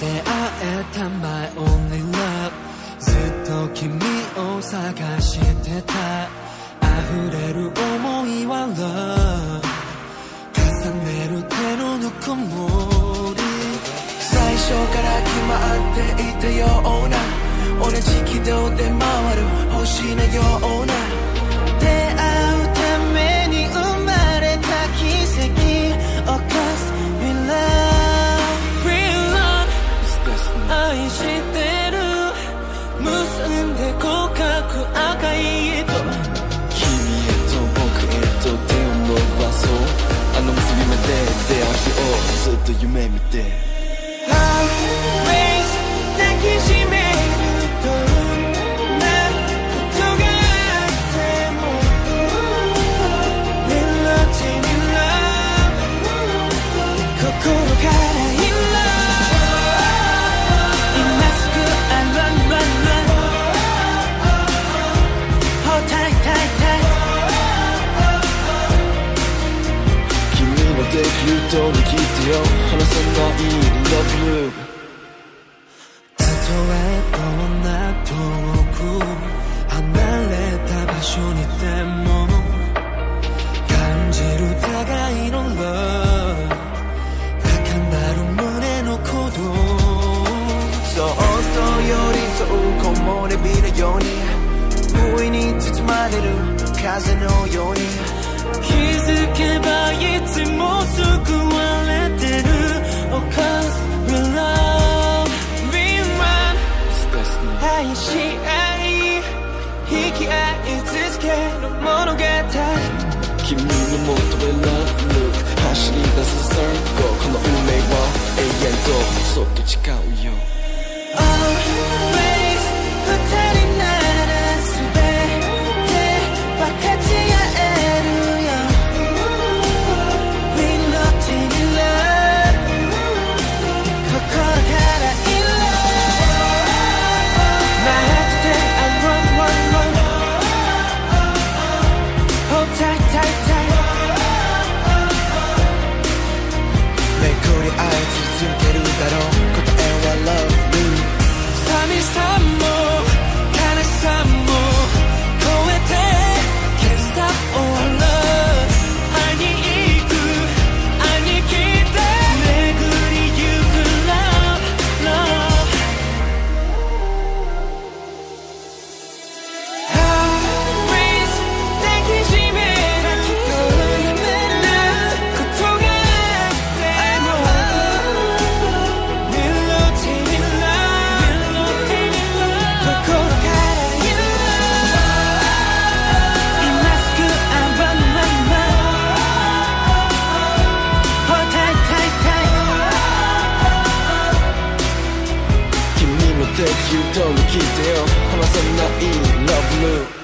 出会えた My only love ずっと君を探してた。溢れる思いは love 重ねる手のぬくもり。最初から決まっていたような。同じ軌道で回る。星のような。赤いできるとに来てよ離さない Love you たとえどんな遠く離れた場所にでも感じる互いの Love 高鳴る胸の鼓動そっと寄り添う木漏れ日のように不意に包まれる風のように気づけば愛し合い引き合い続ける物語君のもとへ Love Look 走り出す Circle この運命は永遠とそっと誓うよ。続けるだろう。答えは Love 寂しさも take you don't keep you I'm a sonna in love move